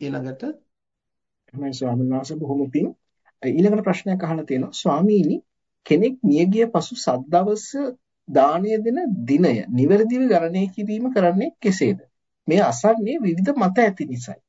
ඊළඟට තමයි ස්වාමීන් වහන්සේ බොහොම පිං ඊළඟට ප්‍රශ්නයක් අහලා තියෙනවා ස්වාමීනි කෙනෙක් මියගිය පසු සද්දවස දාණය දෙන දිනය නිවැරදිව ගණනය කිරීම කරන්නේ කෙසේද? මේ අසන්නේ විවිධ මත ඇති නිසායි.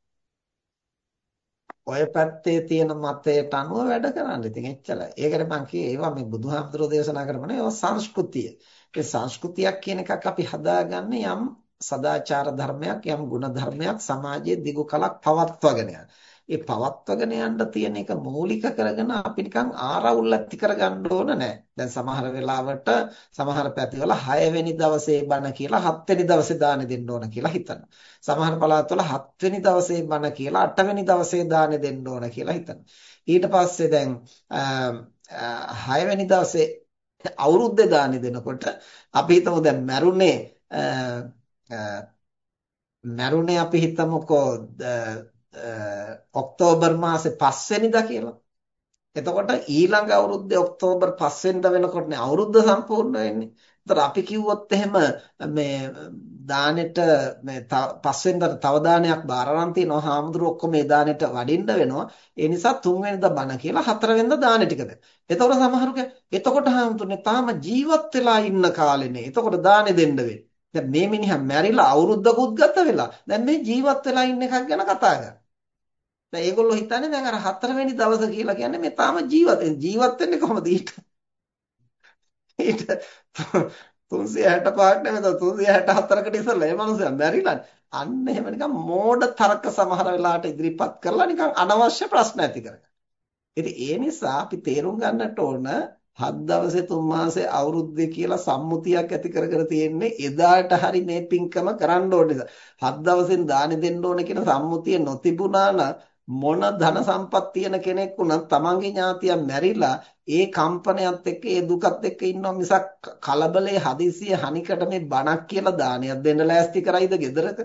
ඔය පැත්තේ තියෙන මතයට අනුව වැඩ කරන්න. ඉතින් එච්චරයි. ඒකට මම කියේ ඒවා මේ බුදුහාමුදුරෝ දේශනා කරපනේ ඒවා සංස්කෘතිය. ඒ සංස්කෘතියක් කියන එකක් අපි හදාගන්නේ යම් සදාචාර ධර්මයක් යම් ගුණ ධර්මයක් සමාජයේ දිගු කලක් පවත්වාගෙන යන. ඒ පවත්වගෙන යන්න තියෙන එක මූලික කරගෙන අපි නිකන් ආරවුල් ඇති කරගන්න ඕන නෑ. දැන් සමහර වෙලාවට සමහර පැතිවල 6 වෙනි දවසේ බණ කියලා 7 වෙනි දවසේ දාන දෙන්න ඕන කියලා හිතනවා. සමහර පළාත්වල 7 වෙනි දවසේ බණ කියලා 8 වෙනි දවසේ දාන දෙන්න ඕන කියලා හිතනවා. ඊට පස්සේ දැන් 6 වෙනි දවසේ අවුරුද්දේ දාන දෙනකොට අපි හිතමු දැන් මැරුණේ මැරුණේ අපි හිතමුකෝ ඔක්තෝබර් මාසේ 5 වෙනිදා කියලා. එතකොට ඊළඟ අවුරුද්දේ ඔක්තෝබර් 5 වෙනිදා වෙනකොටනේ අවුරුද්ද සම්පූර්ණ වෙන්නේ. ඒතර අපි කිව්වොත් එහෙම මේ දානෙට මේ පස් වෙනිදාට තව දානයක් බාර අරන් තියනවා. හාමුදුරුවෝ ඔක්කොම මේ දානෙට වඩින්න වෙනවා. ඒ නිසා තුන් වෙනිදා බණ කියලා හතර වෙනිදා දානෙ ටික දෙන්න. එතකොට සමහරු එතකොට හාමුදුරනේ තාම ජීවත් වෙලා ඉන්න කාලෙනේ. එතකොට දානෙ දෙන්න වෙන්නේ. දැන් මේ මිනිහා මැරිලා අවුරුද්දකුත් ගත වෙලා. දැන් මේ ජීවත් වෙලා ඉන්න එකක් ගැන කතා කරනවා. දැන් ඒගොල්ලෝ හිතන්නේ දැන් අර හතරවෙනි දවස කියලා කියන්නේ මේ තාම ජීවත් ජීවත් වෙන්නේ කොහොමද ඊට? ඊට 365ක් නෙමෙයි 364කට ඉස්සෙල්ලා මේ මනුස්සයා මැරිලානේ. අන්න එහෙම නිකන් මෝඩ තර්ක සමහර වෙලාවට ඉදිරිපත් කරලා නිකන් අනවශ්‍ය ප්‍රශ්න ඇති කරගන්න. ඉතින් ඒ නිසා අපි තේරුම් ගන්නට ඕන හත් දවසේ තුන් මාසේ අවුරුද්දේ කියලා සම්මුතියක් ඇති කර කර තියෙන්නේ එදාට හරි මේ පින්කම කරන්න ඕන නිසා. හත් දවසෙන් දානෙ දෙන්න ඕන කියන සම්මුතිය නොතිබුණා නම් මොන ධන සම්පත් තියෙන කෙනෙක් වුණත් තමන්ගේ ඥාතියන් මැරිලා ඒ කම්පනයත් එක්ක ඒ දුකත් එක්ක ඉන්නවා මිසක් කලබලේ හදිසිය හනිකට මේ බණක් කියලා දානයක් දෙන්න ලෑස්ති කරයිද ගෙදරක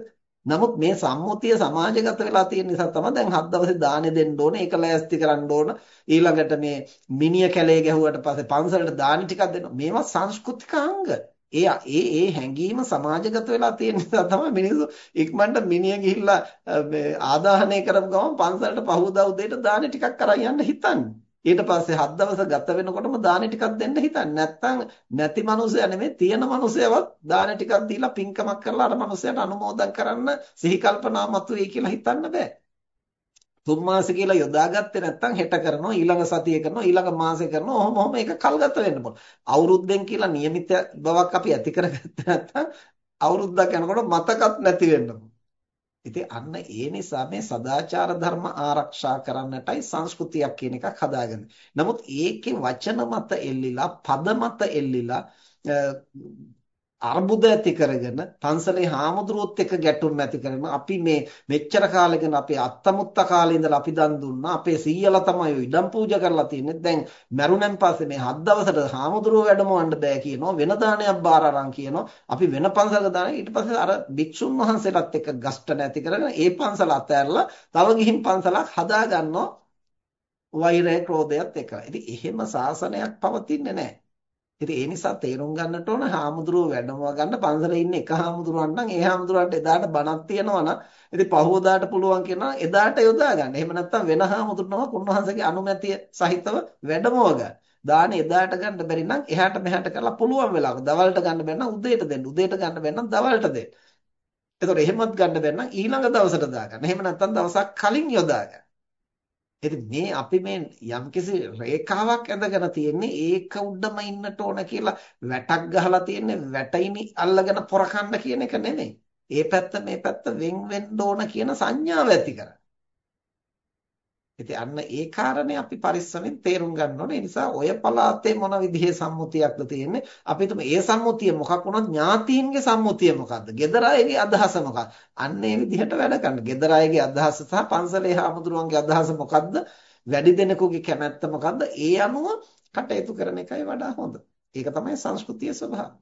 නමුත් මේ සම්මුතිය සමාජගත වෙලා තියෙන නිසා තමයි දැන් හත් දවසේ දානෙ දෙන්න ඕන ඒක ලෑස්ති කරන්න ඕන. ඊළඟට මේ මිනිය කැලේ ගැහුවට පස්සේ පන්සලට දානි ටිකක් දෙන්න මේවා සංස්කෘතික අංග. ඒ ඒ ඒ හැඟීම සමාජගත වෙලා තියෙන නිසා තමයි මිනිස්සු ඉක්මනට මිනිහ ගිහිල්ලා මේ ආදාහනය කරපු ගමන් පන්සලට පහුවදා උදේට දානි ටිකක් අරන් යන්න හිතන්නේ. ඊට පස්සේ හත් දවස් ගත වෙනකොටම දානි ටිකක් දෙන්න හිතන්නේ. නැත්තම් නැති මිනිසයා නෙමෙයි තියෙන මිනිසයවත් දානි ටිකක් දීලා පින්කමක් කරලා අර මිනිසයාට අනුමෝදන් කරන්න සිහි කල්පනා මතුවේ කියලා හිතන්න බෑ. තුන් මාසෙ කියලා යොදාගත්තේ නැත්නම් හෙට කරනවා ඊළඟ සතියේ කරනවා ඊළඟ මාසෙ කරනවා ඔහොම ඔහොම ඒක කල්ගත වෙන්න පුළුවන්. අවුරුද්දෙන් කියලා નિયમિત බවක් අපි ඇති කරගත්තේ නැත්නම් අවුරුද්දක් යනකොට මතකත් නැති වෙන්න ඉතින් අන්න ඒ නිසා මේ සදාචාර ධර්ම ආරක්ෂා කරන්නටයි සංස්කෘතියක් කියන එකක් හදාගන්නේ. නමුත් ඒකේ වචන මත එල්ලිලා පද මත එල්ලිලා අර්බුද ඇති කරගෙන පන්සලේ හාමුදුරුවොත් එක්ක ගැටුම් ඇති කරගෙන අපි මේ මෙච්චර කාලෙකින් අපේ අත්තමුත්ත කාලේ ඉඳලා අපි දන් දුන්නා අපේ සීයලා තමයි ඉඩම් පූජා කරලා තියෙන්නේ දැන් මරුණන් පස්සේ මේ හත් දවසට හාමුදුරුවෝ වැඩමවන්න බෑ කියනවා වෙන දානයක් බාර අරන් කියනවා අපි වෙන පන්සලක දාන ඊට පස්සේ අර භික්ෂුන් වහන්සේලාත් එක්ක ගස්ට නැති කරගෙන ඒ පන්සල අතහැරලා තව ගිහින් පන්සලක් හදා ගන්නවා වෛරය ක්‍රෝධයත් එක්ක. ඉතින් එහෙම සාසනයක් පවතින්නේ නැහැ. ඉතින් ඒ නිසා තේරුම් ගන්නට ඕන හාමුදුරුවෝ වැඩමව ගන්න පන්සලේ ඉන්න එක හාමුදුරුවන් නම් ඒ හාමුදුරුවන්ට එදාට බණක් තියෙනවා නම් ඉතින් පහවදාට පුළුවන් කියනවා එදාට යොදා ගන්න. එහෙම නැත්නම් වෙන හාමුදුරුවනම උන්වහන්සේගේ අනුමැතිය සහිතව වැඩමව ගන්න. දාන එදාට ගන්න බැරි නම් එහාට මෙහාට කරලා පුළුවන් වෙලාවක දවල්ට ගන්න බැන්න උදේට දෙන්න. උදේට ගන්න බැන්න දවල්ට දෙන්න. එතකොට එහෙමත් ගන්න බැන්න ඊළඟ දවසට දාගන්න. එහෙම නැත්නම් දවසක් කලින් යොදා ගන්න. ඉතින් මේ අපි මේ යම්කිසි රේඛාවක් ඇඳගෙන තියෙන්නේ ඒක උඩම ඉන්නට ඕන කියලා වැටක් ගහලා තියෙන්නේ වැටිනි අල්ලගෙන පොරකන්න කියන එක නෙමෙයි. ඒ පැත්ත මේ පැත්ත වෙන් වෙන්න ඕන කියන සංඥාව ඇති කරගන්න. ඉතින් අන්න ඒ කාරණේ අපි පරිස්සමෙන් තේරුම් ගන්න ඕනේ. ඒ නිසා ඔය පළාතේ මොන විදිහේ සම්මුතියක්ද තියෙන්නේ? අපි හිතමු ඒ සම්මුතිය මොකක් වුණත් ඥාතීන්ගේ සම්මුතිය මොකද්ද? gedara අයගේ අදහස මොකක්ද? අන්න ඒ විදිහට වැඩ කරන්න. gedara අයගේ අදහස සහ පන්සලේ හාමුදුරුවන්ගේ අදහස මොකද්ද? වැඩි දෙනෙකුගේ කැමැත්ත මොකද්ද? ඒ අනුව කටයුතු කරන එකයි වඩා හොඳ. ඒක තමයි සංස්කෘතියේ ස්වභාවය.